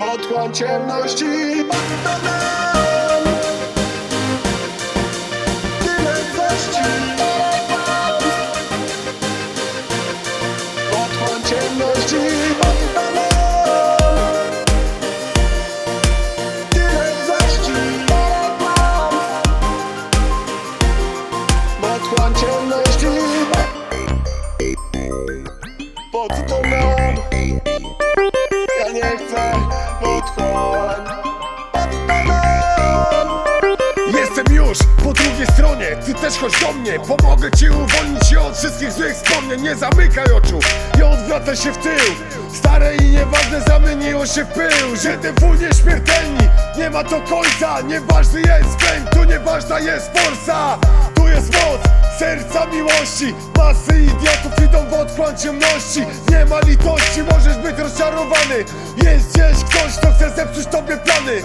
otchłań ciemności Oddam Tyle Tyle treści. Otchłań ciemności Po co to nam? Nie chcę Otchłań Jestem już po drugiej stronie, ty też chodź do mnie. Pomogę ci uwolnić się od wszystkich złych wspomnień Nie zamykaj oczu. I odwracaj się w tył. Stare i nieważne zamieniło się w pył. ZDW nieśmiertelni, nie ma to końca. Nieważny jest fame, tu nieważna jest forsa. Tu jest moc serca miłości. Masy idiotów idą w otchłań ciemności. Nie ma litości, możesz być rozczarowany Jest gdzieś ktoś, kto chce zepsuć tobie plany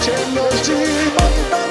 채널 지방